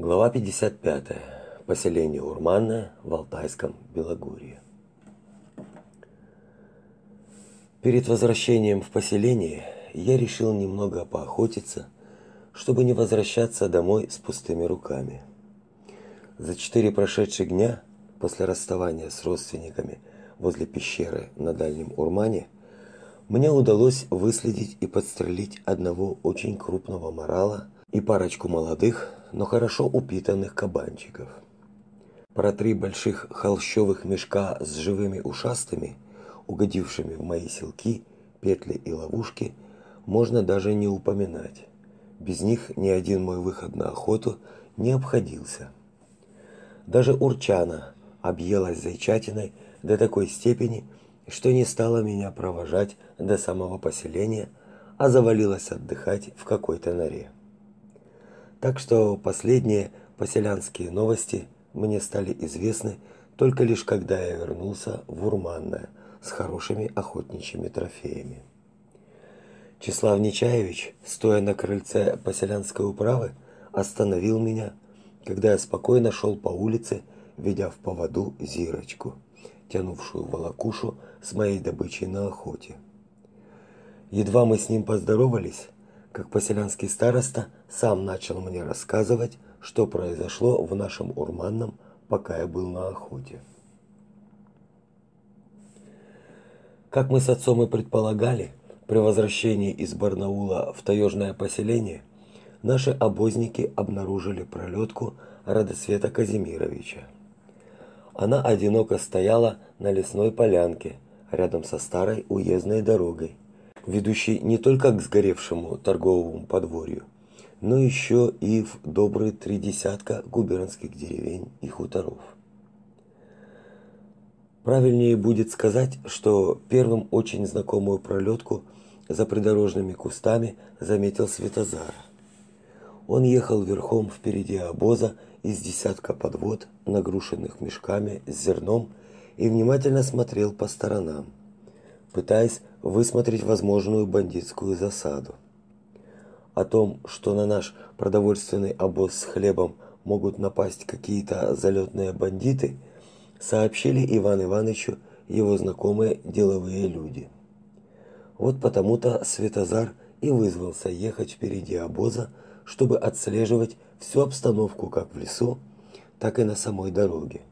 Глава 55. Поселение Урманное в Алтайском Белогорье. Перед возвращением в поселение я решил немного поохотиться, чтобы не возвращаться домой с пустыми руками. За четыре прошедших дня после расставания с родственниками возле пещеры на Дальнем Урмане мне удалось выследить и подстрелить одного очень крупного морала и парочку молодых, но хорошо упитанных кабанчиков. Про три больших холщовых мешка с живыми ушастыми, угодившими в мои селки, петли и ловушки, можно даже не упоминать. Без них ни один мой выход на охоту не обходился. Даже Урчана объелась зайчатиной до такой степени, что не стала меня провожать до самого поселения, а завалилась отдыхать в какой-то норе. Так что последние поселянские новости мне стали известны только лишь когда я вернулся в Урманное с хорошими охотничьими трофеями. Числав Нечаевич, стоя на крыльце поселянской управы, остановил меня, когда я спокойно шел по улице, ведя в поводу Зирочку, тянувшую волокушу с моей добычей на охоте. Едва мы с ним поздоровались, как поселянский староста сам начал мне рассказывать, что произошло в нашем Урманном, пока я был на охоте. Как мы с отцом и предполагали, при возвращении из Барнаула в таежное поселение наши обозники обнаружили пролетку Радосвета Казимировича. Она одиноко стояла на лесной полянке рядом со старой уездной дорогой ведущий не только к сгоревшему торговому подворью, но еще и в добрые три десятка губернских деревень и хуторов. Правильнее будет сказать, что первым очень знакомую пролетку за придорожными кустами заметил Светозар. Он ехал верхом впереди обоза из десятка подвод, нагрушенных мешками с зерном, и внимательно смотрел по сторонам, пытаясь высмотреть возможную бандитскую засаду. О том, что на наш продовольственный обоз с хлебом могут напасть какие-то залетные бандиты, сообщили Иван Ивановичу его знакомые деловые люди. Вот потому-то Светозар и вызвался ехать впереди обоза, чтобы отслеживать всю обстановку как в лесу, так и на самой дороге.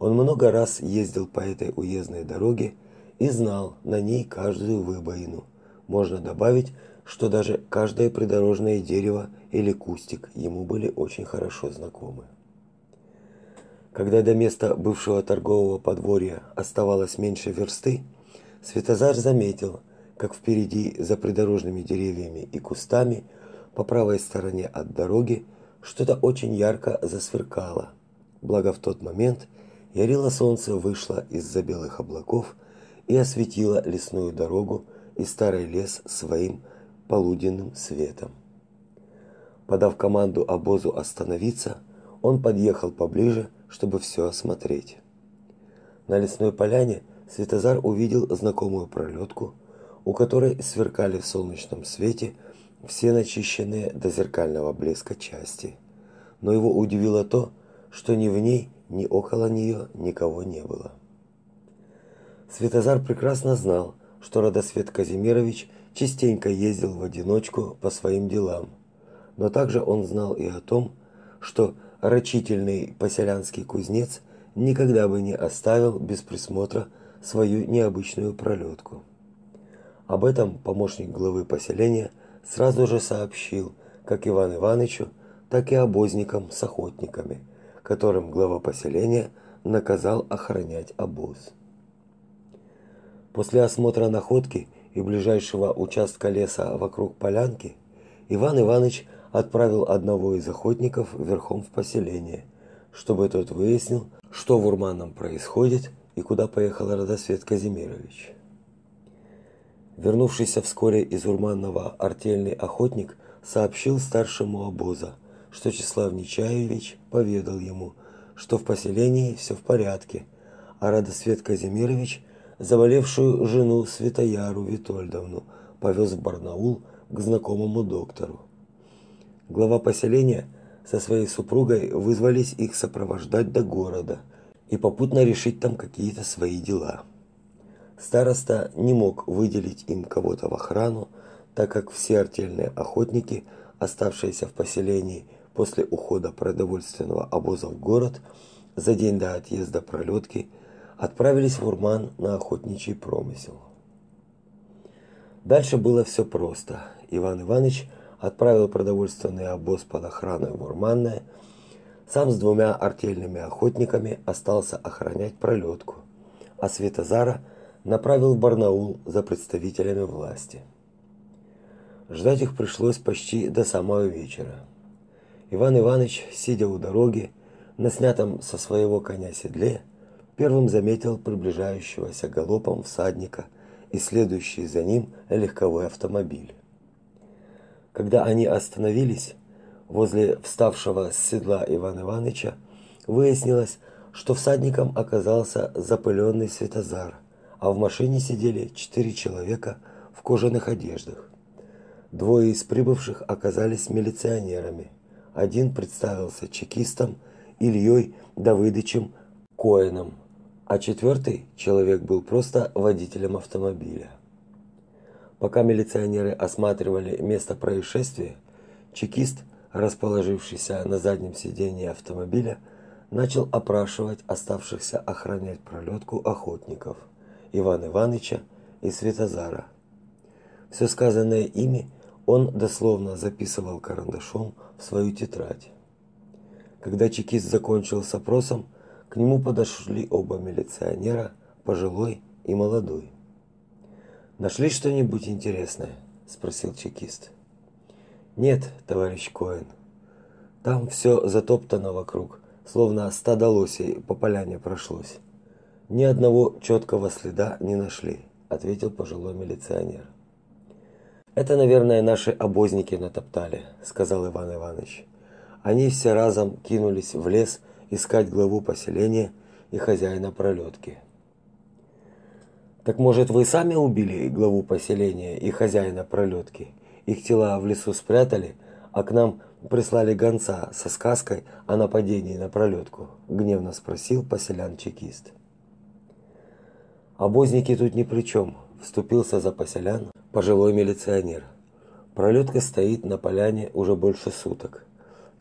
Он много раз ездил по этой уездной дороге и знал на ней каждую выбоину. Можно добавить, что даже каждое придорожное дерево или кустик ему были очень хорошо знакомы. Когда до места бывшего торгового подворья оставалось меньше версты, Светозар заметил, как впереди за придорожными деревьями и кустами по правой стороне от дороги что-то очень ярко засверкало. Благо в тот момент ярило солнце вышло из-за белых облаков и осветила лесную дорогу и старый лес своим полуденным светом. Подав команду обозу остановиться, он подъехал поближе, чтобы все осмотреть. На лесной поляне Светозар увидел знакомую пролетку, у которой сверкали в солнечном свете все начищенные до зеркального блеска части. Но его удивило то, что ни в ней, ни около нее никого не было. Светозар прекрасно знал, что Радосвет Казимирович частенько ездил в одиночку по своим делам. Но также он знал и о том, что рачительный поселянский кузнец никогда бы не оставил без присмотра свою необычную пролетку. Об этом помощник главы поселения сразу же сообщил как Иван Ивановичу, так и обозникам с охотниками, которым глава поселения наказал охранять обоз. После осмотра находки и ближайшего участка леса вокруг полянки, Иван Иванович отправил одного из охотников верхом в поселение, чтобы тот выяснил, что в Урманном происходит и куда поехал Радосвет Казимирович. Вернувшийся вскоре из Урманного артельный охотник сообщил старшему обоза, что Числав Нечаевич поведал ему, что в поселении все в порядке, а Радосвет Казимирович заболевшую жену Светояру Витольдовну повез в Барнаул к знакомому доктору. Глава поселения со своей супругой вызвались их сопровождать до города и попутно решить там какие-то свои дела. Староста не мог выделить им кого-то в охрану, так как все артельные охотники, оставшиеся в поселении после ухода продовольственного обоза в город за день до отъезда пролетки, отправились в Урман на охотничий промысел. Дальше было все просто. Иван Иванович отправил продовольственный обоз под охраной в Урманное, сам с двумя артельными охотниками остался охранять пролетку, а Светозара направил в Барнаул за представителями власти. Ждать их пришлось почти до самого вечера. Иван Иванович, сидя у дороги, на снятом со своего коня седле, первым заметил приближающегося галопом всадника и следующий за ним легковой автомобиль. Когда они остановились возле вставшего с седла Ивана Ивановича, выяснилось, что всадником оказался запыленный Светозар, а в машине сидели четыре человека в кожаных одеждах. Двое из прибывших оказались милиционерами. Один представился чекистом Ильей Давыдычем Коэном, а четвертый человек был просто водителем автомобиля. Пока милиционеры осматривали место происшествия, чекист, расположившийся на заднем сиденье автомобиля, начал опрашивать оставшихся охранять пролетку охотников Ивана Ивановича и Светозара. Все сказанное ими он дословно записывал карандашом в свою тетрадь. Когда чекист закончил с опросом, к нему подошли оба милиционера, пожилой и молодой. Нашли что-нибудь интересное? спросил чекист. Нет, товарищ Коэн. Там все затоптано вокруг, словно стадо лосей по поляне прошлось. Ни одного четкого следа не нашли, ответил пожилой милиционер. Это, наверное, наши обозники натоптали, сказал Иван Иванович. Они все разом кинулись в лес искать главу поселения и хозяина пролетки. Так может, вы сами убили главу поселения и хозяина пролетки? Их тела в лесу спрятали, а к нам прислали гонца со сказкой о нападении на пролетку? Гневно спросил поселян-чекист. Обозники тут ни при чем, вступился за поселян пожилой милиционер. Пролетка стоит на поляне уже больше суток.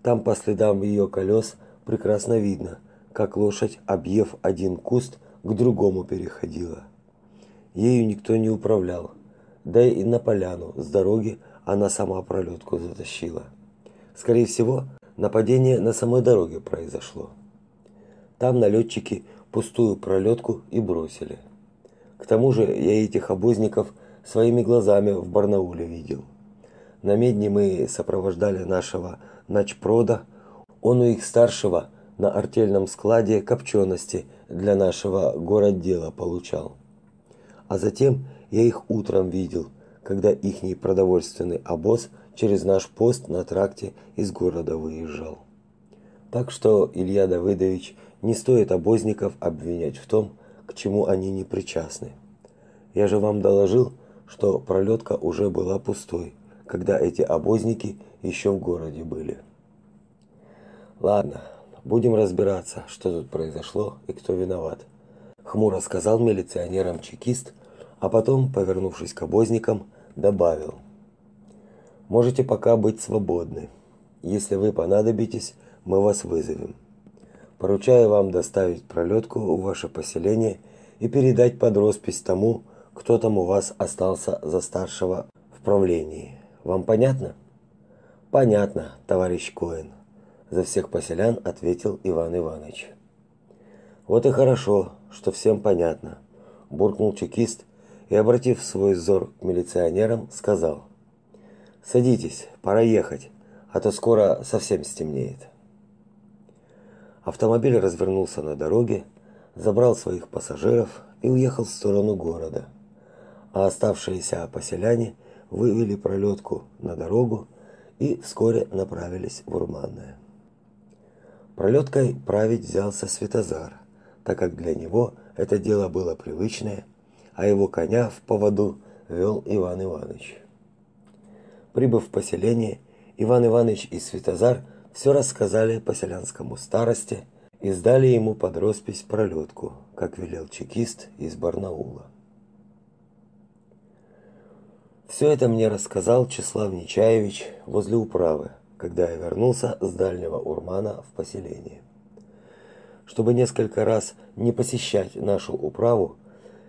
Там по следам ее колес прекрасно видно, как лошадь, объев один куст, к другому переходила. Ею никто не управлял. Да и на поляну с дороги она сама пролетку затащила. Скорее всего, нападение на самой дороге произошло. Там налетчики пустую пролетку и бросили. К тому же я этих обозников своими глазами в Барнауле видел. На медне мы сопровождали нашего начпрода, он у их старшего на артельном складе копчености для нашего городдела получал. А затем я их утром видел, когда ихний продовольственный обоз через наш пост на тракте из города выезжал. Так что, Илья Давыдович, не стоит обозников обвинять в том, к чему они не причастны. Я же вам доложил, что пролетка уже была пустой, когда эти обозники еще в городе были. Ладно, будем разбираться, что тут произошло и кто виноват, хмуро сказал милиционерам чекист, а потом, повернувшись к обозникам, добавил: Можете пока быть свободны. Если вы понадобитесь, мы вас вызовем. Поручаю вам доставить пролетку в ваше поселение и передать под роспись тому, кто там у вас остался за старшего в правлении. Вам понятно? Понятно, товарищ Коэн, за всех поселян ответил Иван Иванович. Вот и хорошо, что всем понятно, буркнул чекист и, обратив свой взор к милиционерам, сказал: "Садитесь, пора ехать, а то скоро совсем стемнеет". Автомобиль развернулся на дороге, забрал своих пассажиров и уехал в сторону города. А оставшиеся поселяне вывели пролетку на дорогу и вскоре направились в Урманное. Пролеткой править взялся Светозар, так как для него это дело было привычное а его коня в поводу вел Иван Иванович. Прибыв в поселение, Иван Иванович и Святозар все рассказали поселянскому старости и сдали ему под роспись пролетку, как велел чекист из Барнаула. Все это мне рассказал Числав Нечаевич возле управы, когда я вернулся с дальнего Урмана в поселение. Чтобы несколько раз не посещать нашу управу,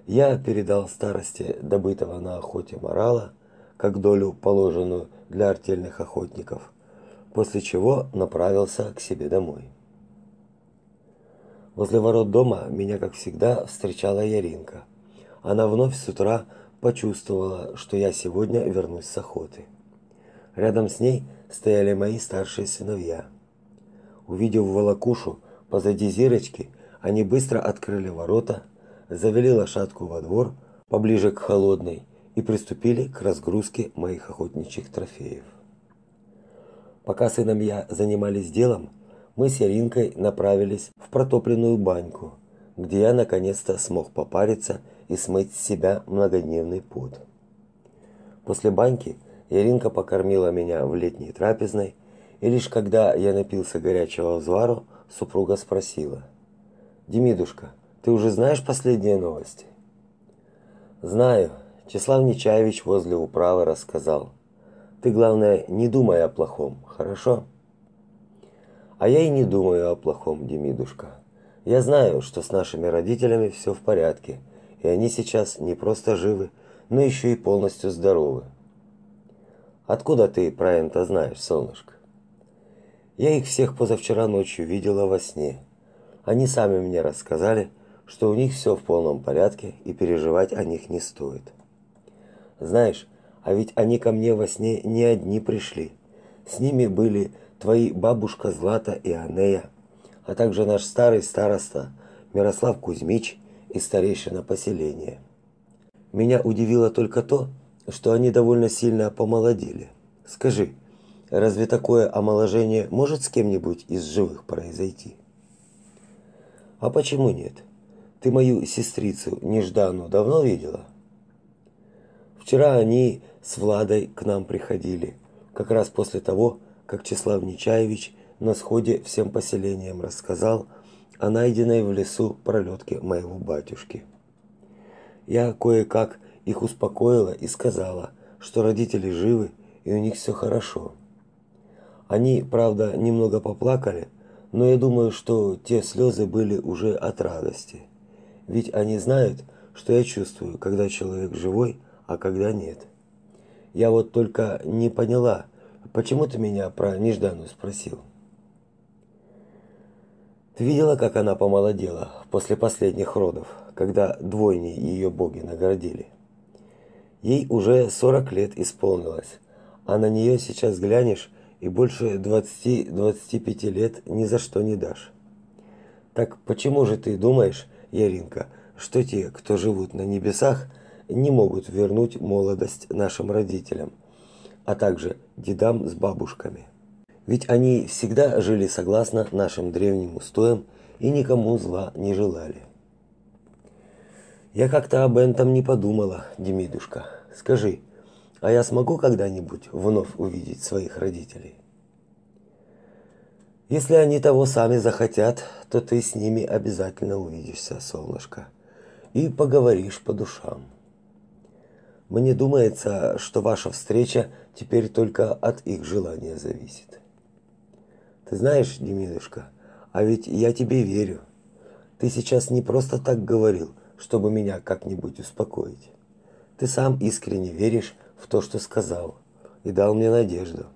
я передал старости добытого на охоте морала, как долю положенную для артельных охотников, после чего направился к себе домой. Возле ворот дома меня, как всегда, встречала Яринка. Она вновь с утра почувствовала, что я сегодня вернусь с охоты. Рядом с ней стояли мои старшие сыновья. Увидев волокушу позади Зирочки, они быстро открыли ворота, завели лошадку во двор поближе к холодной и приступили к разгрузке моих охотничьих трофеев. Пока сыновья занимались делом, мы с Яринкой направились в протопленную баньку, где я наконец-то смог попариться и смыть с себя многодневный пот. После баньки Яринка покормила меня в летней трапезной, и лишь когда я напился горячего взвару, супруга спросила: "Демидушка, ты уже знаешь последние новости?" "Знаю", Числав Нечаевич возле управы рассказал. "Ты главное, не думай о плохом, хорошо?" "А я и не думаю о плохом, Демидушка. Я знаю, что с нашими родителями все в порядке, и они сейчас не просто живы, но еще и полностью здоровы. Откуда ты про это знаешь, солнышко? Я их всех позавчера ночью видела во сне. Они сами мне рассказали, что у них все в полном порядке и переживать о них не стоит. Знаешь, а ведь они ко мне во сне не одни пришли. С ними были твои бабушка Злата и Анея, а также наш старый староста Мирослав Кузьмич и старейшина поселения. Меня удивило только то, что они довольно сильно помолодели. Скажи, разве такое омоложение может с кем-нибудь из живых произойти? А почему нет? Ты мою сестрицу Неждану давно видела? Вчера они с Владой к нам приходили, как раз после того, как Числав Нечаевич на сходе всем поселениям рассказал о найденной в лесу пролетке моего батюшки. Я кое-как их успокоила и сказала, что родители живы и у них все хорошо. Они, правда, немного поплакали, но я думаю, что те слезы были уже от радости. Ведь они знают, что я чувствую, когда человек живой, а когда нет. Я вот только не поняла, почему ты меня про Неждану спросил. Ты видела, как она помолодела после последних родов, когда двойней ее боги наградили? Ей уже 40 лет исполнилось, а на нее сейчас глянешь и больше 20-25 лет ни за что не дашь. Так почему же ты думаешь, Яринка, что те, кто живут на небесах, не могут вернуть молодость нашим родителям, а также дедам с бабушками? Ведь они всегда жили согласно нашим древним устоям и никому зла не желали. Я как-то об этом не подумала, Демидушка. Скажи, а я смогу когда-нибудь вновь увидеть своих родителей? Если они того сами захотят, то ты с ними обязательно увидишься, солнышко, и поговоришь по душам. Мне думается, что ваша встреча теперь только от их желания зависит. Ты знаешь, Демидушка, а ведь я тебе верю. Ты сейчас не просто так говорил, чтобы меня как-нибудь успокоить. Ты сам искренне веришь в то, что сказал, и дал мне надежду.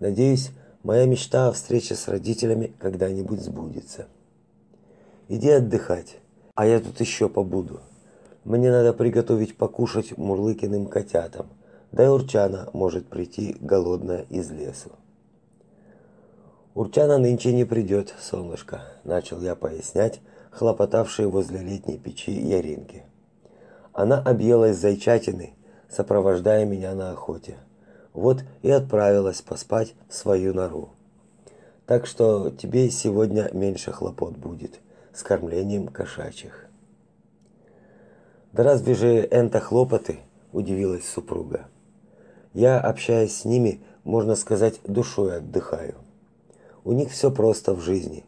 Надеюсь, моя мечта о встрече с родителями когда-нибудь сбудется. Иди отдыхать, а я тут еще побуду. Мне надо приготовить покушать Мурлыкиным котятам, да и Урчана может прийти голодная из лесу. Урчана нынче не придет, солнышко, начал я пояснять, хлопотавшей возле летней печи Яринки. Она объелась зайчатины, сопровождая меня на охоте. Вот и отправилась поспать в свою нору. Так что тебе сегодня меньше хлопот будет с кормлением кошачьих. Да разве же энто хлопоты, удивилась супруга. Я, общаясь с ними, можно сказать, душой отдыхаю. У них все просто в жизни.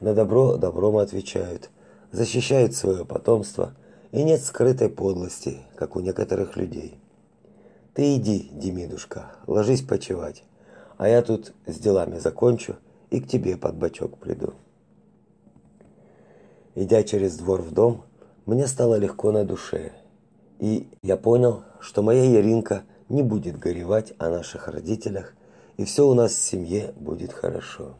На добро добром отвечают, защищают свое потомство, и нет скрытой подлости, как у некоторых людей. Ты иди, Демидушка, ложись почевать, а я тут с делами закончу и к тебе под бочок приду. Идя через двор в дом, мне стало легко на душе, и я понял, что моя Яринка не будет горевать о наших родителях, и все у нас в семье будет хорошо.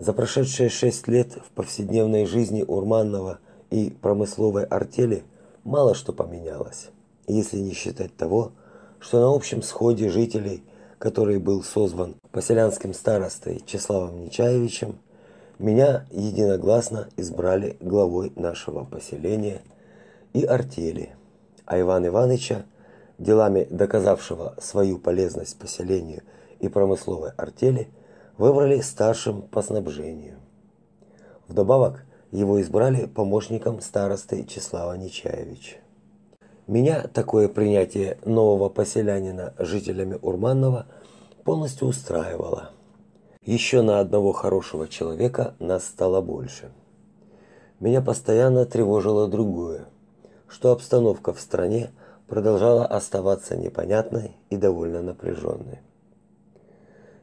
За прошедшие шесть лет в повседневной жизни Урманного и промысловой артели мало что поменялось, если не считать того, что на общем сходе жителей, который был созван поселянским старостой Числавом Нечаевичем, меня единогласно избрали главой нашего поселения и артели, а Иван Ивановича, делами доказавшего свою полезность поселению и промысловой артели, выбрали старшим по снабжению. Вдобавок, его избрали помощником старосты Числава Нечаевича. Меня такое принятие нового поселянина жителями Урманного полностью устраивало. Еще на одного хорошего человека нас стало больше. Меня постоянно тревожило другое, что обстановка в стране продолжала оставаться непонятной и довольно напряженной.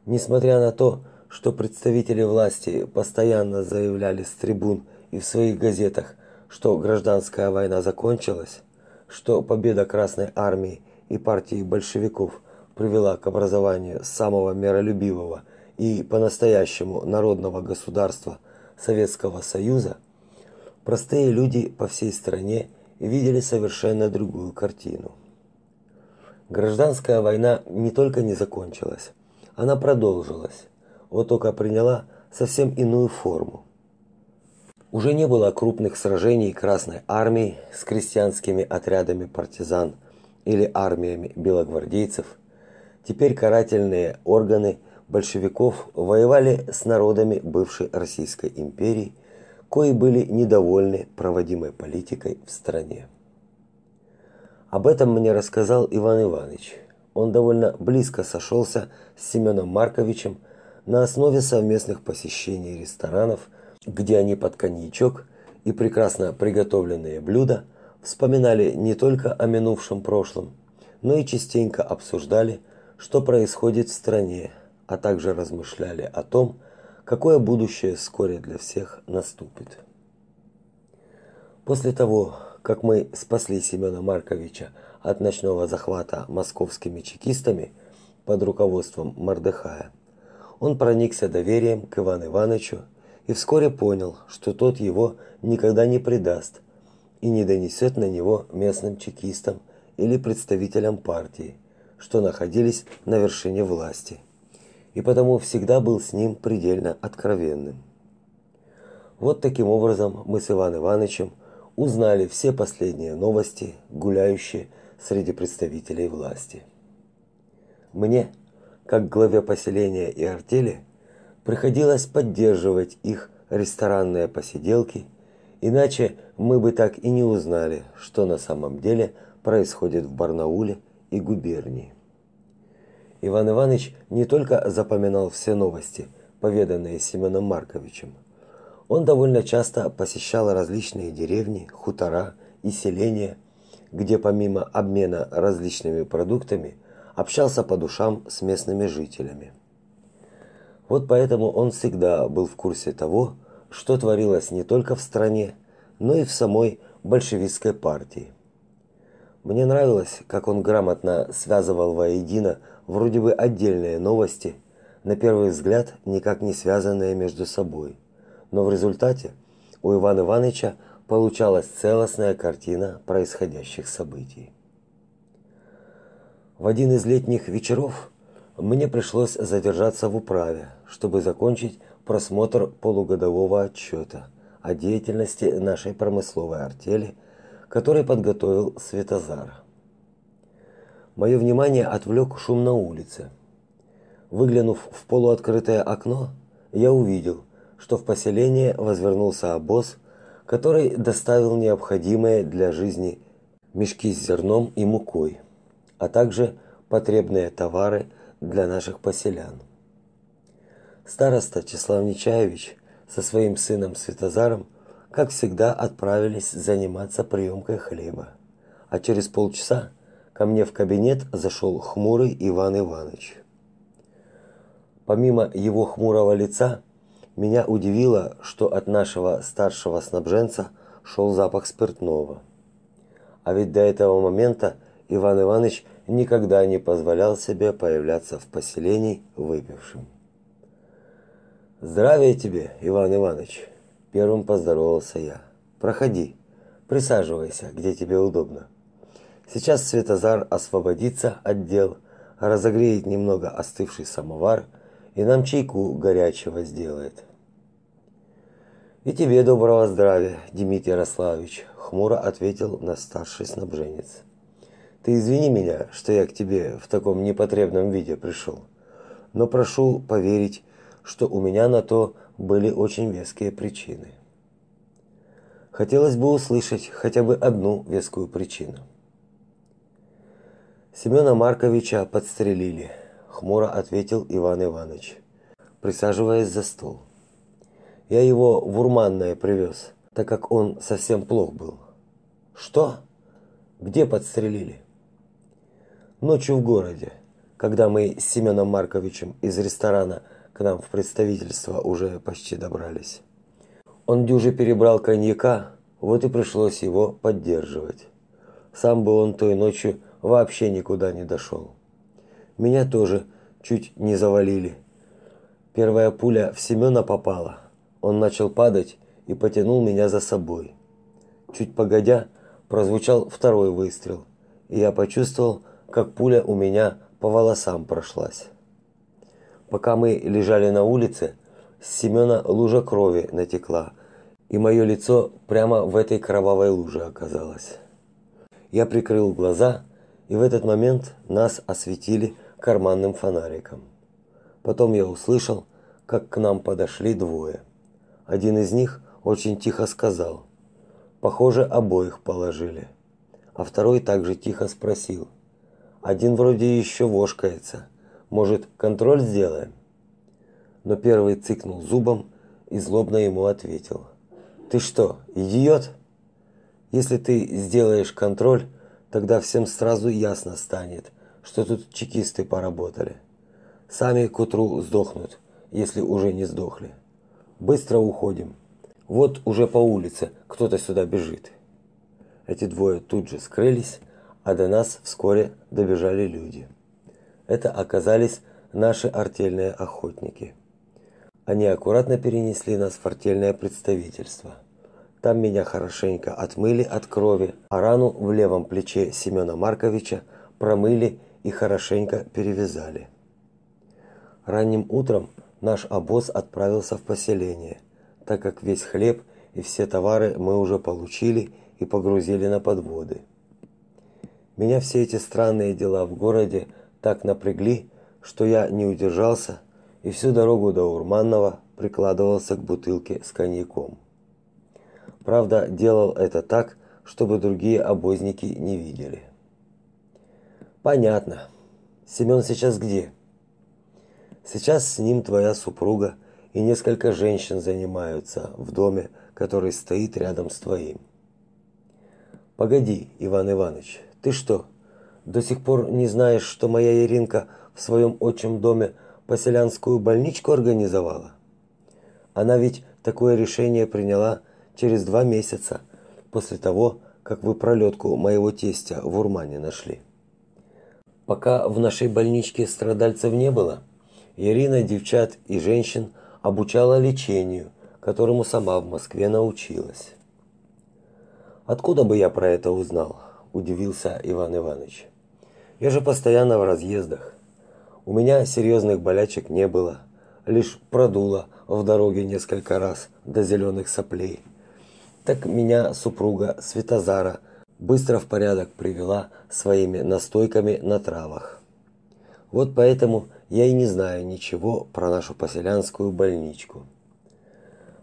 Несмотря на то, что представители власти постоянно заявляли с трибун и в своих газетах, что гражданская война закончилась, что победа Красной армии и партии большевиков привела к образованию самого миролюбивого и по-настоящему народного государства Советского Союза, простые люди по всей стране видели совершенно другую картину. Гражданская война не только не закончилась, она продолжилась, вот только приняла совсем иную форму. Уже не было крупных сражений Красной армии с крестьянскими отрядами партизан или армиями белогвардейцев. Теперь карательные органы большевиков воевали с народами бывшей Российской империи, кои были недовольны проводимой политикой в стране. Об этом мне рассказал Иван Иванович. Он довольно близко сошелся с Семеном Марковичем на основе совместных посещений ресторанов – где они под коньячок и прекрасно приготовленные блюда вспоминали не только о минувшем прошлом, но и частенько обсуждали, что происходит в стране, а также размышляли о том, какое будущее вскоре для всех наступит. После того, как мы спасли Семена Марковича от ночного захвата московскими чекистами под руководством Мордехая, он проникся доверием к Ивану Ивановичу и вскоре понял, что тот его никогда не предаст и не донесет на него местным чекистам или представителям партии, что находились на вершине власти, и потому всегда был с ним предельно откровенным. Вот таким образом мы с Иваном Ивановичем узнали все последние новости, гуляющие среди представителей власти. Мне, как главе поселения и артели, приходилось поддерживать их ресторанные посиделки, иначе мы бы так и не узнали, что на самом деле происходит в Барнауле и губернии. Иван Иванович не только запоминал все новости, поведанные Семеном Марковичем. Он довольно часто посещал различные деревни, хутора и селения, где помимо обмена различными продуктами общался по душам с местными жителями. Вот поэтому он всегда был в курсе того, что творилось не только в стране, но и в самой большевистской партии. Мне нравилось, как он грамотно связывал воедино вроде бы отдельные новости, на первый взгляд никак не связанные между собой. Но в результате у Ивана Ивановича получалась целостная картина происходящих событий. В один из летних вечеров мне пришлось задержаться в управе, чтобы закончить просмотр полугодового отчета о деятельности нашей промысловой артели, который подготовил Светозар. Мое внимание отвлек шум на улице. Выглянув в полуоткрытое окно, я увидел, что в поселение возвернулся обоз, который доставил необходимые для жизни мешки с зерном и мукой, а также потребные товары для наших поселян. Староста Числав Нечаевич со своим сыном Святозаром, как всегда, отправились заниматься приемкой хлеба. А через полчаса ко мне в кабинет зашел хмурый Иван Иванович. Помимо его хмурого лица, меня удивило, что от нашего старшего снабженца шел запах спиртного. А ведь до этого момента Иван Иванович никогда не позволял себе появляться в поселении выпившим. Здравия тебе, Иван Иванович, первым поздоровался я. Проходи, присаживайся, где тебе удобно. Сейчас Светозар освободится от дел, разогреет немного остывший самовар и нам чайку горячего сделает. И тебе доброго здравия, Дмитрий Ярославович, хмуро ответил на старший снабженец. Ты извини меня, что я к тебе в таком непотребном виде пришел, но прошу поверить, что у меня на то были очень веские причины. Хотелось бы услышать хотя бы одну вескую причину. Семена Марковича подстрелили, хмуро ответил Иван Иванович, присаживаясь за стол. Я его в Урманное привез, так как он совсем плох был. Что? Где подстрелили? Ночью в городе, когда мы с Семеном Марковичем из ресторана к нам в представительство уже почти добрались. Он дюже перебрал коньяка, вот и пришлось его поддерживать. Сам бы он той ночью вообще никуда не дошел. Меня тоже чуть не завалили. Первая пуля в Семена попала, он начал падать и потянул меня за собой. Чуть погодя, прозвучал второй выстрел, и я почувствовал, как пуля у меня по волосам прошлась. Пока мы лежали на улице, с Семена лужа крови натекла, и мое лицо прямо в этой кровавой луже оказалось. Я прикрыл глаза, и в этот момент нас осветили карманным фонариком. Потом я услышал, как к нам подошли двое. Один из них очень тихо сказал: "Похоже, обоих положили". А второй также тихо спросил: "Один вроде еще вошкается. Может, контроль сделаем?" Но первый цыкнул зубом и злобно ему ответил: "Ты что, идиот? Если ты сделаешь контроль, тогда всем сразу ясно станет, что тут чекисты поработали. Сами к утру сдохнут, если уже не сдохли". Быстро уходим. Вот уже по улице кто-то сюда бежит. Эти двое тут же скрылись, а до нас вскоре добежали люди. Это оказались наши артельные охотники. Они аккуратно перенесли нас в артельное представительство. Там меня хорошенько отмыли от крови, а рану в левом плече Семена Марковича промыли и хорошенько перевязали. Ранним утром наш обоз отправился в поселение, так как весь хлеб и все товары мы уже получили и погрузили на подводы. Меня все эти странные дела в городе так напрягли, что я не удержался и всю дорогу до Урманного прикладывался к бутылке с коньяком. Правда, делал это так, чтобы другие обозники не видели. Понятно. Семен сейчас где? Сейчас с ним твоя супруга и несколько женщин занимаются в доме, который стоит рядом с твоим. Погоди, Иван Иванович, ты что, до сих пор не знаешь, что моя Иринка в своем отчим доме поселянскую больничку организовала? Она ведь такое решение приняла через два месяца после того, как вы пролетку моего тестя в Урмане нашли. Пока в нашей больничке страдальцев не было, Ирина девчат и женщин обучала лечению, которому сама в Москве научилась. Откуда бы я про это узнал? удивился Иван Иванович. Я же постоянно в разъездах. У меня серьезных болячек не было, лишь продуло в дороге несколько раз до зеленых соплей. Так меня супруга Светозара быстро в порядок привела своими настойками на травах. Вот поэтому я и не знаю ничего про нашу поселянскую больничку.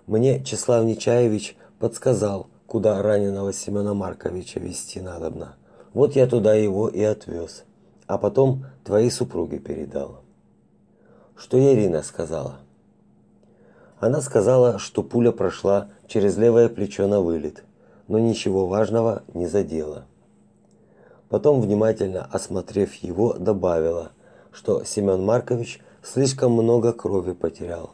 Мне Числав Нечаевич подсказал, куда раненого Семена Марковича везти надобно. Вот я туда его и отвез, а потом твоей супруге передал. что Ирина сказала. Она сказала, что пуля прошла через левое плечо на вылет, но ничего важного не задела. Потом, внимательно осмотрев его, добавила, что Семен Маркович слишком много крови потерял,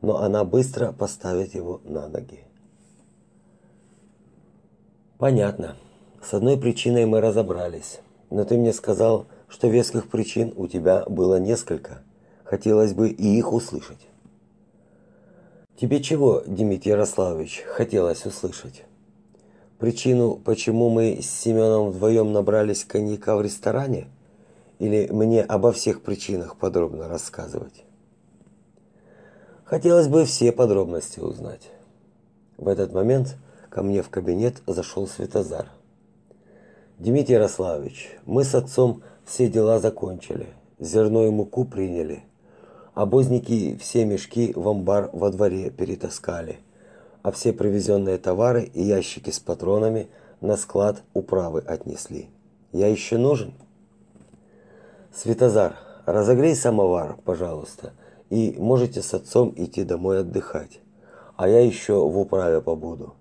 но она быстро поставит его на ноги. Понятно. С одной причиной мы разобрались, но ты мне сказал, что веских причин у тебя было несколько. Хотелось бы и их услышать. Тебе чего, Дмитрий Ярославович, хотелось услышать? Причину, почему мы с Семеном вдвоем набрались коньяка в ресторане? Или мне обо всех причинах подробно рассказывать? Хотелось бы все подробности узнать. В этот момент ко мне в кабинет зашел Светозар. Дмитрий Ярославович, мы с отцом все дела закончили. Зерно и муку приняли. Обозники все мешки в амбар во дворе перетаскали а все привезенные товары и ящики с патронами на склад управы отнесли. Я еще нужен? Светозар, разогрей самовар, пожалуйста, и можете с отцом идти домой отдыхать. А я еще в управе побуду.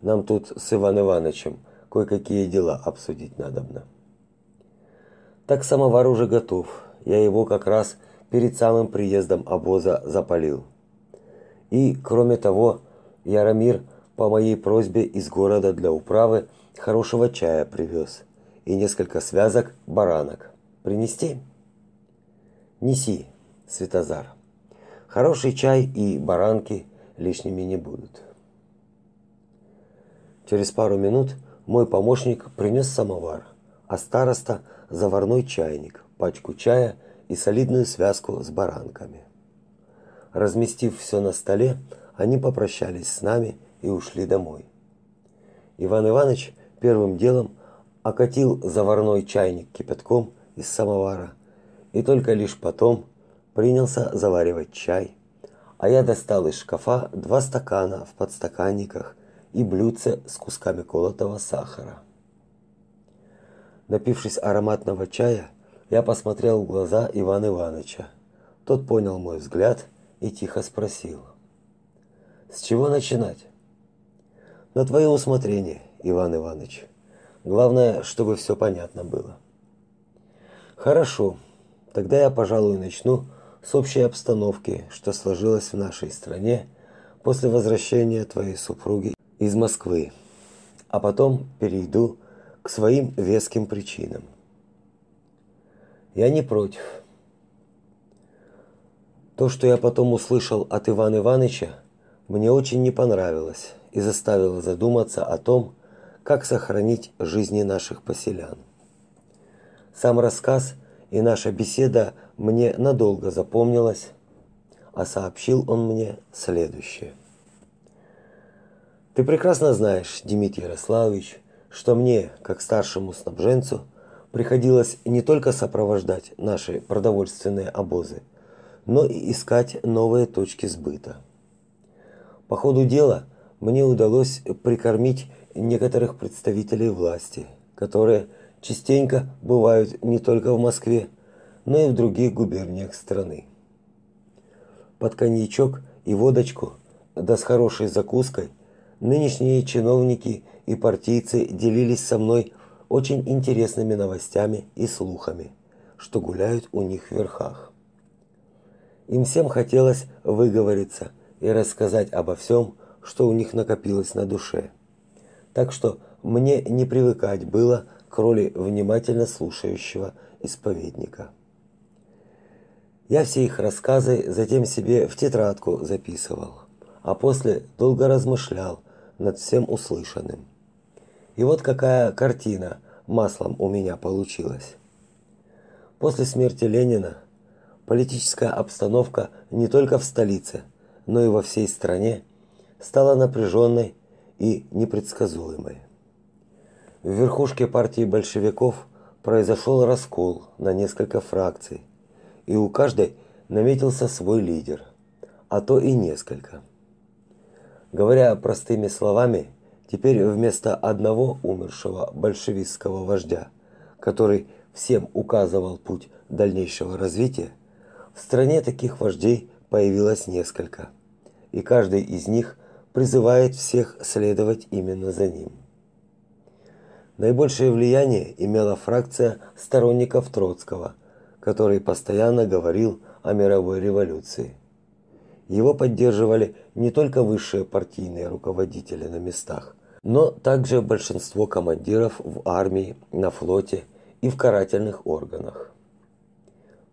Нам тут с Иван Ивановичем кое-какие дела обсудить надобно. Так самовар уже готов. Я его как раз перед самым приездом обоза запалил. И, кроме того, Яромир по моей просьбе из города для управы хорошего чая привез и несколько связок баранок. Принести? Неси, Светозар. Хороший чай и баранки лишними не будут. Через пару минут мой помощник принес самовар, а староста заварной чайник, пачку чая и солидную связку с баранками. Разместив все на столе, они попрощались с нами и ушли домой. Иван Иванович первым делом окатил заварной чайник кипятком из самовара и только лишь потом принялся заваривать чай. А я достал из шкафа два стакана в подстаканниках и блюдце с кусками колотого сахара. Напившись ароматного чая, я посмотрел в глаза Ивана Ивановича. Тот понял мой взгляд и тихо спросил: с чего начинать? На твое усмотрение, Иван Иванович. Главное, чтобы все понятно было. Хорошо. Тогда я, пожалуй, начну с общей обстановки, что сложилось в нашей стране после возвращения твоей супруги из Москвы. А потом перейду к своим веским причинам. Я не против. То, что я потом услышал от Ивана Ивановича, мне очень не понравилось и заставило задуматься о том, как сохранить жизни наших поселян. Сам рассказ и наша беседа мне надолго запомнилась, а сообщил он мне следующее. Ты прекрасно знаешь, Дмитрий Ярославович, что мне, как старшему снабженцу, приходилось не только сопровождать наши продовольственные обозы, но и искать новые точки сбыта. По ходу дела мне удалось прикормить некоторых представителей власти, которые частенько бывают не только в Москве, но и в других губерниях страны. Под коньячок и водочку, да с хорошей закуской, нынешние чиновники и партийцы делились со мной очень интересными новостями и слухами, что гуляют у них в верхах. Им всем хотелось выговориться – и рассказать обо всем, что у них накопилось на душе. Так что мне не привыкать было к роли внимательно слушающего исповедника. Я все их рассказы затем себе в тетрадку записывал, а после долго размышлял над всем услышанным. И вот какая картина маслом у меня получилась. После смерти Ленина политическая обстановка не только в столице – но и во всей стране, стала напряженной и непредсказуемой. В верхушке партии большевиков произошел раскол на несколько фракций, и у каждой наметился свой лидер, а то и несколько. Говоря простыми словами, теперь вместо одного умершего большевистского вождя, который всем указывал путь дальнейшего развития, В стране таких вождей появилось несколько, и каждый из них призывает всех следовать именно за ним. Наибольшее влияние имела фракция сторонников Троцкого, который постоянно говорил о мировой революции. Его поддерживали не только высшие партийные руководители на местах, но также большинство командиров в армии, на флоте и в карательных органах.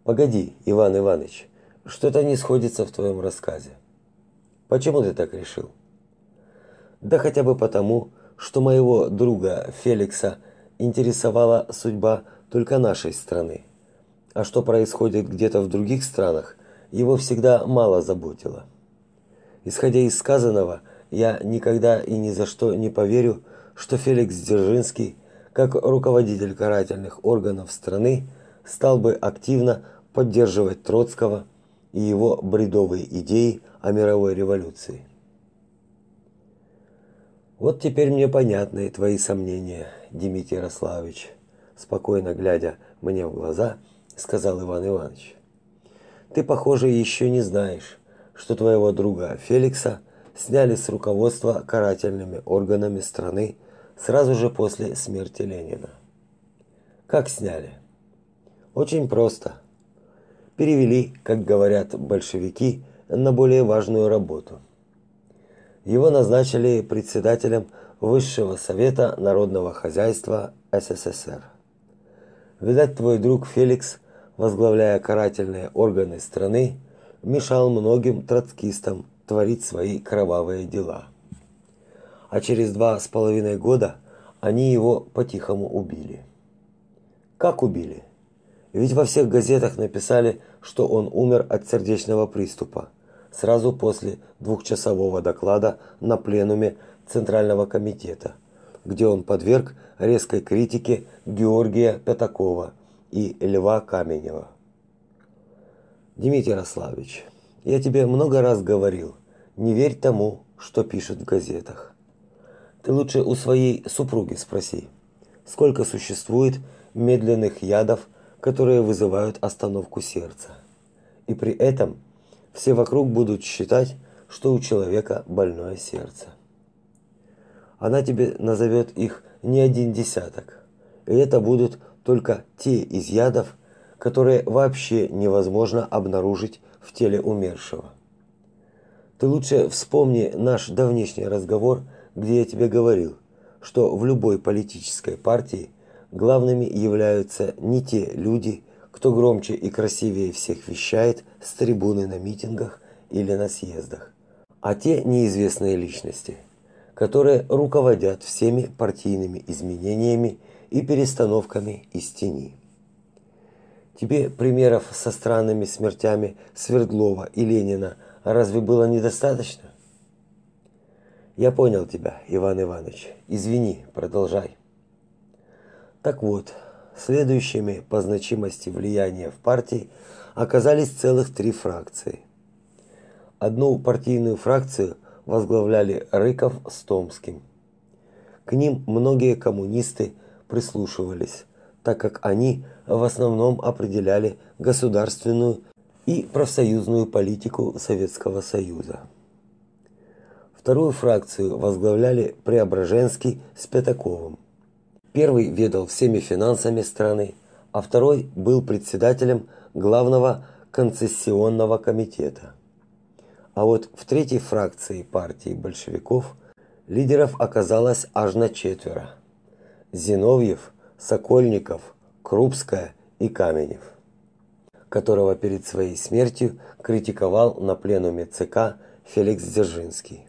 Погоди, Иван Иванович, что-то не сходится в твоем рассказе. Почему ты так решил? Да хотя бы потому, что моего друга Феликса интересовала судьба только нашей страны. А что происходит где-то в других странах, его всегда мало заботило. Исходя из сказанного, я никогда и ни за что не поверю, что Феликс Дзержинский, как руководитель карательных органов страны, стал бы активно поддерживать Троцкого и его бредовые идеи о мировой революции. Вот теперь мне понятны твои сомнения, Дмитрий Ярославович, спокойно глядя мне в глаза, сказал Иван Иванович. Ты, похоже, еще не знаешь, что твоего друга Феликса сняли с руководства карательными органами страны сразу же после смерти Ленина. Как сняли? Очень просто. Перевели, как говорят большевики, на более важную работу – его назначили председателем Высшего совета народного хозяйства СССР. Видать, твой друг Феликс, возглавляя карательные органы страны, мешал многим троцкистам творить свои кровавые дела. А через два с половиной года они его по-тихому убили. Как убили? Ведь во всех газетах написали, что он умер от сердечного приступа сразу после двухчасового доклада на пленуме Центрального комитета, где он подверг резкой критике Георгия Пятакова и Льва Каменева. Дмитрий Ярославович, я тебе много раз говорил, не верь тому, что пишут в газетах. Ты лучше у своей супруги спроси, сколько существует медленных ядов, которые вызывают остановку сердца. И при этом все вокруг будут считать, что у человека больное сердце. Она тебе назовет их не один десяток. И это будут только те из ядов, которые вообще невозможно обнаружить в теле умершего. Ты лучше вспомни наш давнишний разговор, где я тебе говорил, что в любой политической партии главными являются не те люди, кто громче и красивее всех вещает с трибуны на митингах или на съездах, а те неизвестные личности, которые руководят всеми партийными изменениями и перестановками из тени. Тебе примеров со странными смертями Свердлова и Ленина разве было недостаточно? Я понял тебя, Иван Иванович. Извини, продолжай. Так вот, Следующими по значимости влияния в партии оказались целых три фракции. Одну партийную фракцию возглавляли Рыков с Томским. К ним многие коммунисты прислушивались, так как они в основном определяли государственную и профсоюзную политику Советского Союза. Вторую фракцию возглавляли Преображенский с Пятаковым. Первый ведал всеми финансами страны, а второй был председателем главного концессионного комитета. А вот в третьей фракции партии большевиков лидеров оказалось аж на четверо. Зиновьев, Сокольников, Крупская и Каменев, которого перед своей смертью критиковал на пленуме ЦК Феликс Дзержинский.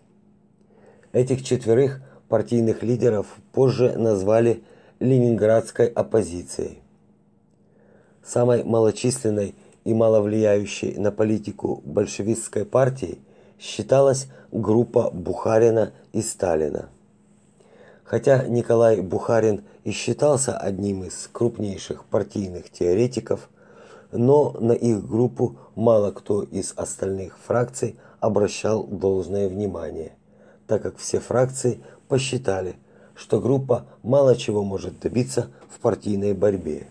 Этих четверых партийных лидеров позже назвали ленинградской оппозицией. Самой малочисленной и маловлияющей на политику большевистской партии считалась группа Бухарина и Сталина. Хотя Николай Бухарин и считался одним из крупнейших партийных теоретиков, но на их группу мало кто из остальных фракций обращал должное внимание, так как все фракции посчитали, что группа мало чего может добиться в партийной борьбе,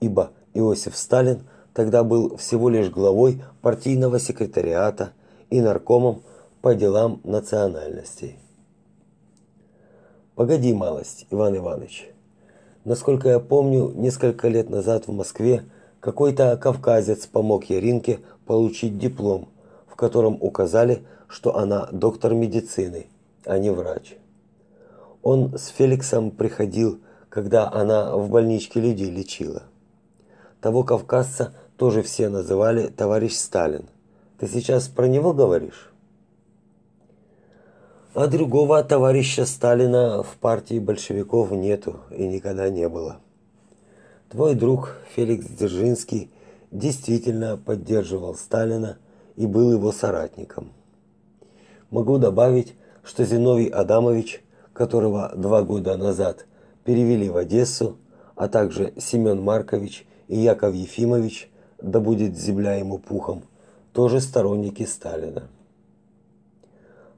ибо Иосиф Сталин тогда был всего лишь главой партийного секретариата и наркомом по делам национальностей. Погоди малость, Иван Иванович. Насколько я помню, несколько лет назад в Москве какой-то кавказец помог Яринке получить диплом, в котором указали, что она доктор медицины, а не врач. Он с Феликсом приходил, когда она в больничке людей лечила. Того кавказца тоже все называли товарищ Сталин. Ты сейчас про него говоришь? А другого товарища Сталина в партии большевиков нету и никогда не было. Твой друг Феликс Дзержинский действительно поддерживал Сталина и был его соратником. Могу добавить, что Зиновий Адамович, которого два года назад перевели в Одессу, а также Семен Маркович и Яков Ефимович, да будет земля ему пухом, тоже сторонники Сталина.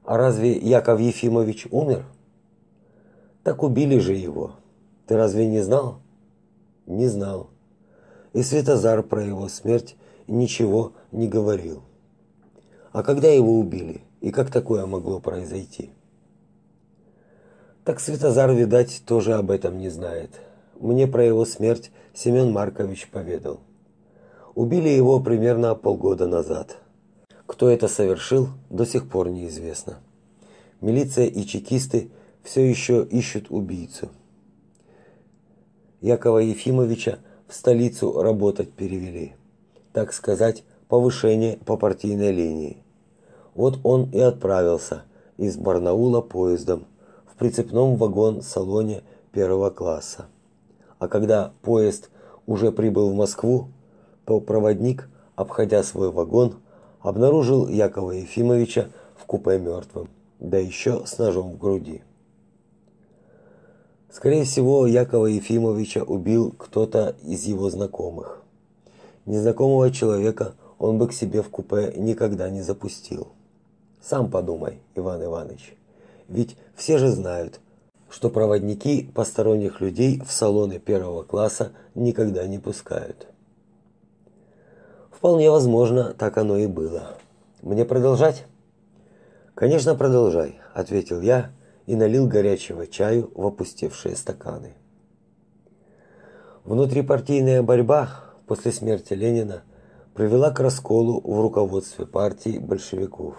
А разве Яков Ефимович умер? Так убили же его. Ты разве не знал? Не знал. И Светозар про его смерть ничего не говорил. А когда его убили и как такое могло произойти? Так Светозар, видать, тоже об этом не знает. Мне про его смерть Семен Маркович поведал. Убили его примерно полгода назад. Кто это совершил, до сих пор неизвестно. Милиция и чекисты все еще ищут убийцу. Якова Ефимовича в столицу работать перевели. Так сказать, повышение по партийной линии. Вот он и отправился из Барнаула поездом прицепном вагон-салоне первого класса. А когда поезд уже прибыл в Москву, то проводник, обходя свой вагон, обнаружил Якова Ефимовича в купе мертвым, да еще с ножом в груди. Скорее всего, Якова Ефимовича убил кто-то из его знакомых. Незнакомого человека он бы к себе в купе никогда не запустил. Сам подумай, Иван Иванович. Ведь все же знают, что проводники посторонних людей в салоны первого класса никогда не пускают. Вполне возможно, так оно и было. Мне продолжать? Конечно, продолжай, ответил я и налил горячего чаю в опустевшие стаканы. Внутрипартийная борьба после смерти Ленина привела к расколу в руководстве партии большевиков.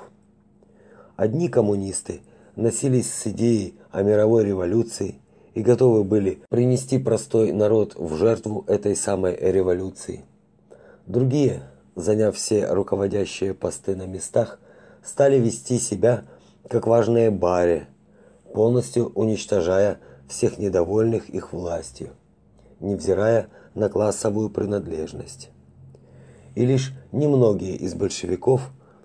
Одни коммунисты носились с идеей о мировой революции и готовы были принести простой народ в жертву этой самой революции. Другие заняв все руководящие посты на местах, стали вести себя как важные бари, полностью уничтожая всех недовольных их властью, невзирая на классовую принадлежность. И лишь немногие из большевиков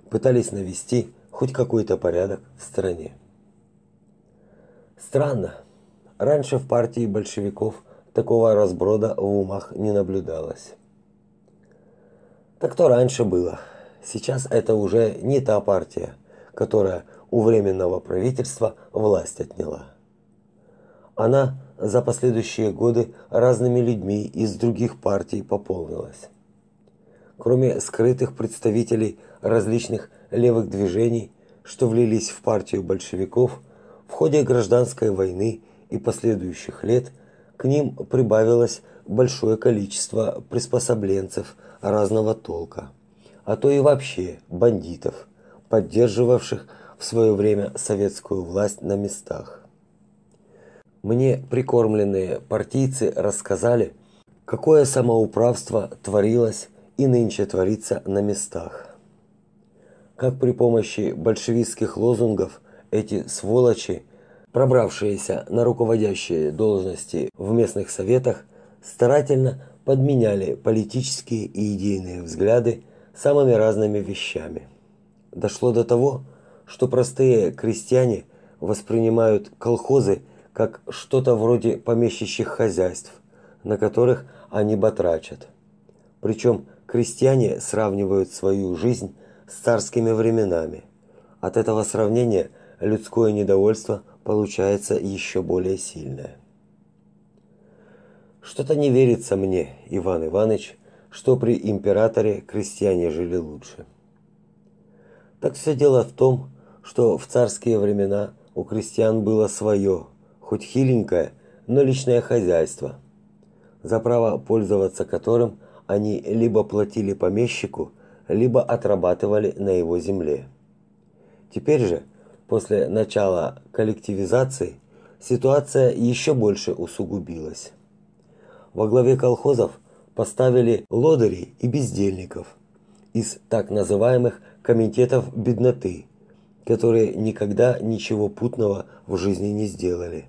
пытались навести хоть какой-то порядок в стране. Странно, раньше в партии большевиков такого разброда в умах не наблюдалось. Так то раньше было. Сейчас это уже не та партия, которая у временного правительства власть отняла. Она за последующие годы разными людьми из других партий пополнилась. Кроме скрытых представителей различных левых движений, что влились в партию большевиков, в ходе гражданской войны и последующих лет к ним прибавилось большое количество приспособленцев – разного толка, а то и вообще бандитов, поддерживавших в свое время советскую власть на местах. Мне прикормленные партийцы рассказали, какое самоуправство творилось и нынче творится на местах. Как при помощи большевистских лозунгов эти сволочи, пробравшиеся на руководящие должности в местных советах, старательно подменяли политические и идейные взгляды самыми разными вещами. Дошло до того, что простые крестьяне воспринимают колхозы как что-то вроде помещичьих хозяйств, на которых они батрачат. Причем крестьяне сравнивают свою жизнь с царскими временами. От этого сравнения людское недовольство получается еще более сильное. Что-то не верится мне, Иван Иванович, что при императоре крестьяне жили лучше. Так все дело в том, что в царские времена у крестьян было свое, хоть хиленькое, но личное хозяйство, за право пользоваться которым они либо платили помещику, либо отрабатывали на его земле. Теперь же, после начала коллективизации, ситуация еще больше усугубилась. Во главе колхозов поставили лодырей и бездельников из так называемых комитетов бедноты, которые никогда ничего путного в жизни не сделали,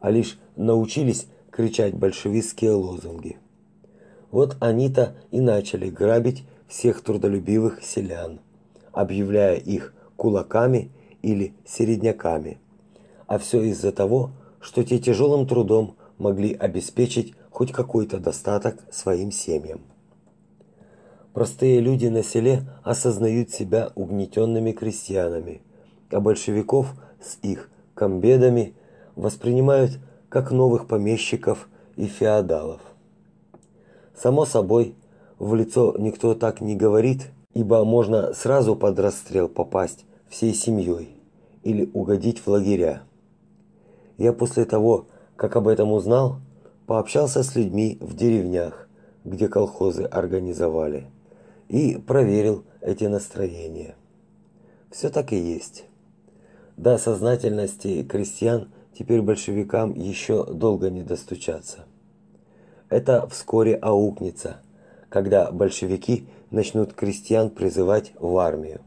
а лишь научились кричать большевистские лозунги. Вот они-то и начали грабить всех трудолюбивых селян, объявляя их кулаками или середняками. А все из-за того, что те тяжелым трудом могли обеспечить хоть какой-то достаток своим семьям. Простые люди на селе осознают себя угнетенными крестьянами, а большевиков с их комбедами воспринимают как новых помещиков и феодалов. Само собой, в лицо никто так не говорит, ибо можно сразу под расстрел попасть всей семьей или угодить в лагеря. Я после того, как об этом узнал, пообщался с людьми в деревнях, где колхозы организовали, и проверил эти настроения. Все так и есть. До сознательности крестьян теперь большевикам еще долго не достучаться. Это вскоре аукнется, когда большевики начнут крестьян призывать в армию.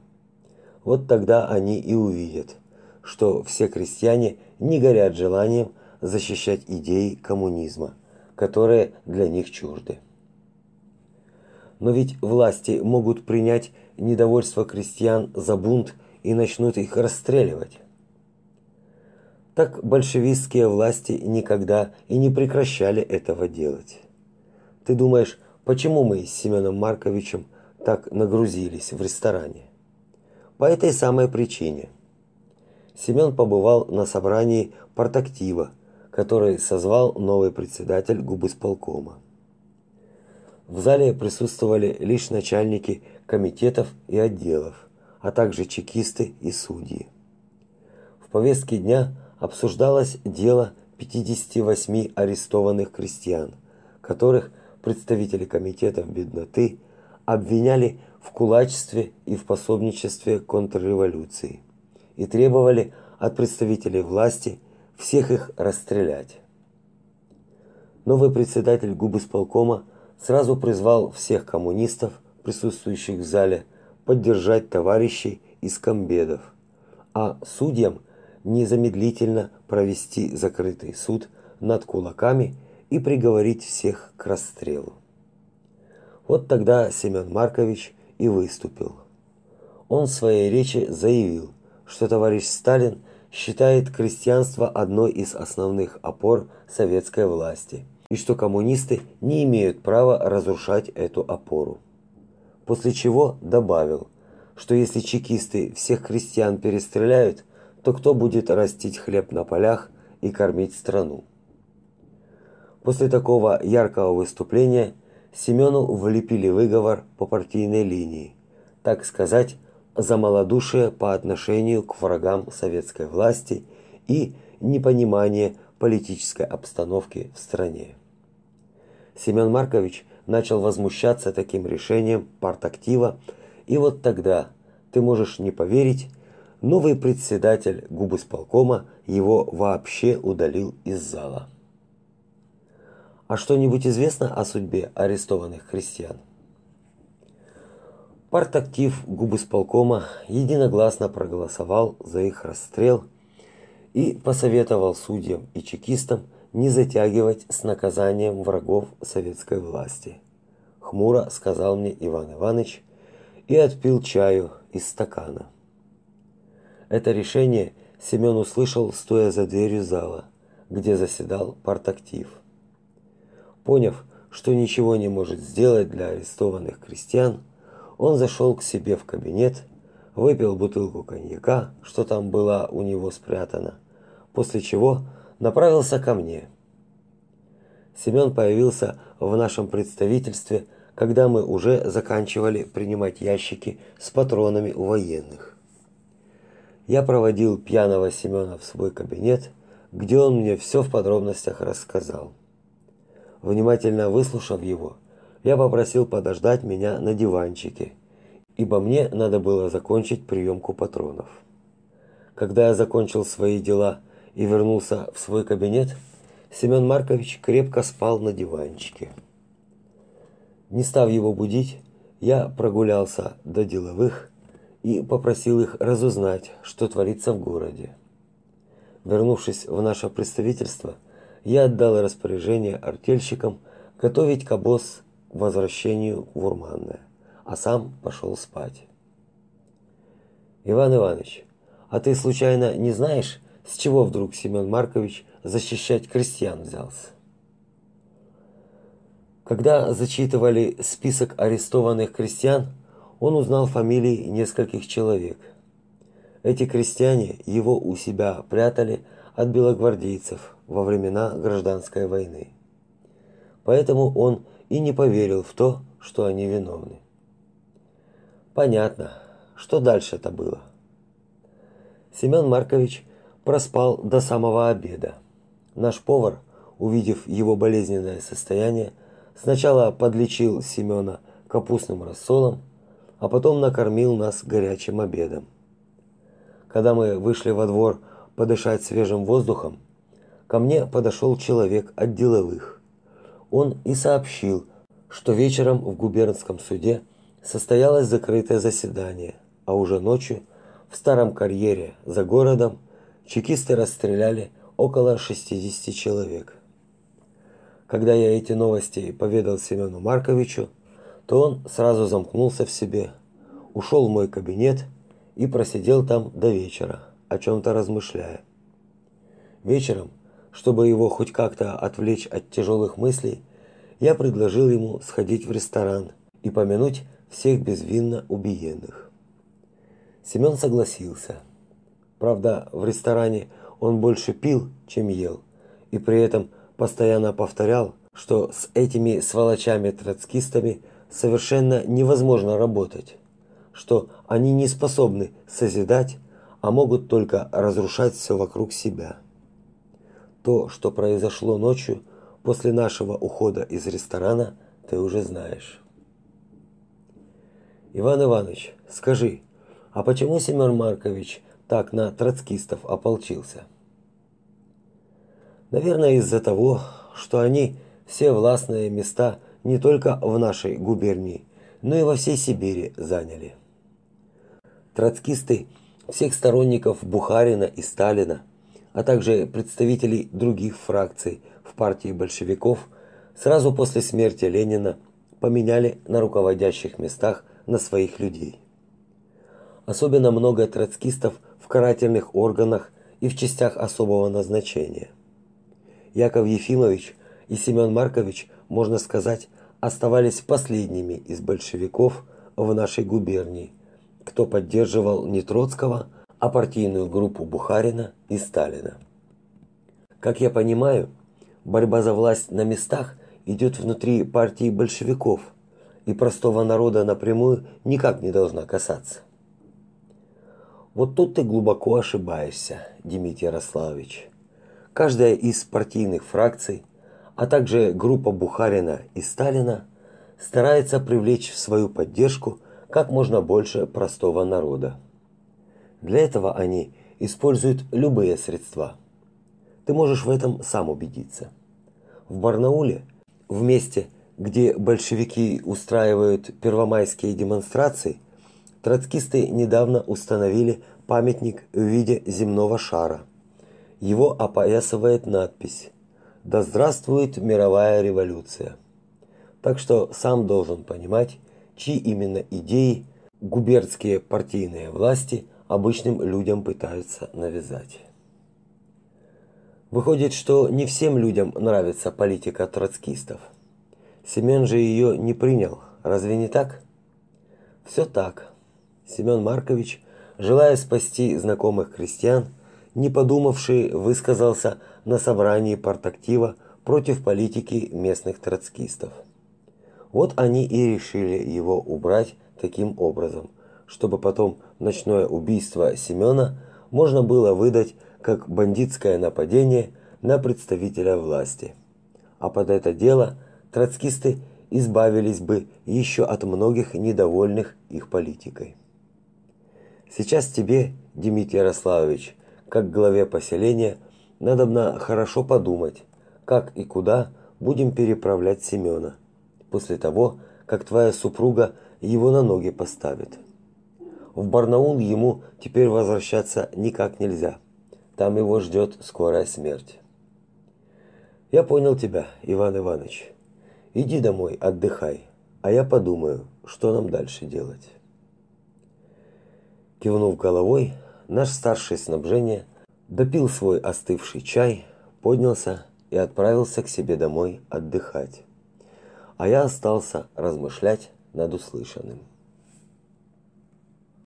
Вот тогда они и увидят, что все крестьяне не горят желанием защищать идеи коммунизма, которые для них чужды. Но ведь власти могут принять недовольство крестьян за бунт и начнут их расстреливать. Так большевистские власти никогда и не прекращали этого делать. Ты думаешь, почему мы с Семеном Марковичем так нагрузились в ресторане? По этой самой причине. Семен побывал на собрании партактива который созвал новый председатель губысполкома. В зале присутствовали лишь начальники комитетов и отделов, а также чекисты и судьи. В повестке дня обсуждалось дело 58 арестованных крестьян, которых представители комитетов бедноты обвиняли в кулачестве и в пособничестве контрреволюции и требовали от представителей власти – всех их расстрелять. Новый председатель губысполкома сразу призвал всех коммунистов, присутствующих в зале, поддержать товарищей из комбедов, а судьям незамедлительно провести закрытый суд над кулаками и приговорить всех к расстрелу. Вот тогда Семен Маркович и выступил. Он в своей речи заявил, что товарищ Сталин – считает крестьянство одной из основных опор советской власти и что коммунисты не имеют права разрушать эту опору. После чего добавил, что если чекисты всех крестьян перестреляют, то кто будет растить хлеб на полях и кормить страну? После такого яркого выступления Семену влепили выговор по партийной линии, так сказать, за малодушие по отношению к врагам советской власти и непонимание политической обстановки в стране. Семен Маркович начал возмущаться таким решением партактива, и вот тогда, ты можешь не поверить, новый председатель губысполкома его вообще удалил из зала. А что-нибудь известно о судьбе арестованных крестьян? Партактив губысполкома единогласно проголосовал за их расстрел и посоветовал судьям и чекистам не затягивать с наказанием врагов советской власти. Хмуро сказал мне Иван Иванович и отпил чаю из стакана. Это решение Семен услышал, стоя за дверью зала, где заседал партактив. Поняв, что ничего не может сделать для арестованных крестьян, он зашел к себе в кабинет, выпил бутылку коньяка, что там было у него спрятано, после чего направился ко мне. Семен появился в нашем представительстве, когда мы уже заканчивали принимать ящики с патронами у военных. Я проводил пьяного Семена в свой кабинет, где он мне все в подробностях рассказал. Внимательно выслушав его, я попросил подождать меня на диванчике, ибо мне надо было закончить приемку патронов. Когда я закончил свои дела и вернулся в свой кабинет, Семен Маркович крепко спал на диванчике. Не став его будить, я прогулялся до деловых и попросил их разузнать, что творится в городе. Вернувшись в наше представительство, я отдал распоряжение артельщикам готовить кабос к возвращению в Урманное, а сам пошел спать. Иван Иванович, а ты случайно не знаешь, с чего вдруг Семен Маркович защищать крестьян взялся? Когда зачитывали список арестованных крестьян, он узнал фамилии нескольких человек. Эти крестьяне его у себя прятали от белогвардейцев во времена гражданской войны. Поэтому он и не поверил в то, что они виновны. Понятно, что дальше-то было. Семен Маркович проспал до самого обеда. Наш повар, увидев его болезненное состояние, сначала подлечил Семена капустным рассолом, а потом накормил нас горячим обедом. Когда мы вышли во двор подышать свежим воздухом, ко мне подошел человек от деловых. Он и сообщил, что вечером в губернском суде состоялось закрытое заседание, а уже ночью в старом карьере за городом чекисты расстреляли около 60 человек. Когда я эти новости поведал Семену Марковичу, то он сразу замкнулся в себе, ушел в мой кабинет и просидел там до вечера, о чем то размышляя. Вечером, чтобы его хоть как-то отвлечь от тяжелых мыслей, я предложил ему сходить в ресторан и помянуть всех безвинно убиенных. Семен согласился. Правда, в ресторане он больше пил, чем ел, и при этом постоянно повторял, что с этими сволочами-троцкистами совершенно невозможно работать, что они не способны созидать, а могут только разрушать все вокруг себя. То, что произошло ночью после нашего ухода из ресторана, ты уже знаешь. Иван Иванович, скажи, а почему Семен Маркович так на троцкистов ополчился? Наверное, из-за того, что они все властные места не только в нашей губернии, но и во всей Сибири заняли. Троцкисты всех сторонников Бухарина и Сталина, а также представителей других фракций в партии большевиков сразу после смерти Ленина поменяли на руководящих местах на своих людей. Особенно много троцкистов в карательных органах и в частях особого назначения. Яков Ефимович и Семен Маркович, можно сказать, оставались последними из большевиков в нашей губернии, кто поддерживал не Троцкого, а партийную группу Бухарина и Сталина. Как я понимаю, борьба за власть на местах идет внутри партии большевиков – и простого народа напрямую никак не должна касаться. Вот тут ты глубоко ошибаешься, Дмитрий Ярославович. Каждая из партийных фракций, а также группа Бухарина и Сталина старается привлечь в свою поддержку как можно больше простого народа. Для этого они используют любые средства. Ты можешь в этом сам убедиться. В Барнауле, в месте, где большевики устраивают первомайские демонстрации, троцкисты недавно установили памятник в виде земного шара. Его опоясывает надпись «Да здравствует мировая революция». Так что сам должен понимать, чьи именно идеи губернские партийные власти обычным людям пытаются навязать. Выходит, что не всем людям нравится политика троцкистов. Семен же ее не принял. Разве не так? Все так. Семен Маркович, желая спасти знакомых крестьян, не подумавший, высказался на собрании партактива против политики местных троцкистов. Вот они и решили его убрать таким образом, чтобы потом ночное убийство Семена можно было выдать как бандитское нападение на представителя власти. А под это дело троцкисты избавились бы еще от многих недовольных их политикой. Сейчас тебе, Дмитрий Ярославович, как главе поселения, надо на хорошо подумать, как и куда будем переправлять Семена после того, как твоя супруга его на ноги поставит. В Барнаул ему теперь возвращаться никак нельзя. Там его ждет скорая смерть. Я понял тебя, Иван Иванович. Иди домой, отдыхай, а я подумаю, что нам дальше делать. Кивнув головой, наш старший снабжение допил свой остывший чай, поднялся и отправился к себе домой отдыхать. А я остался размышлять над услышанным.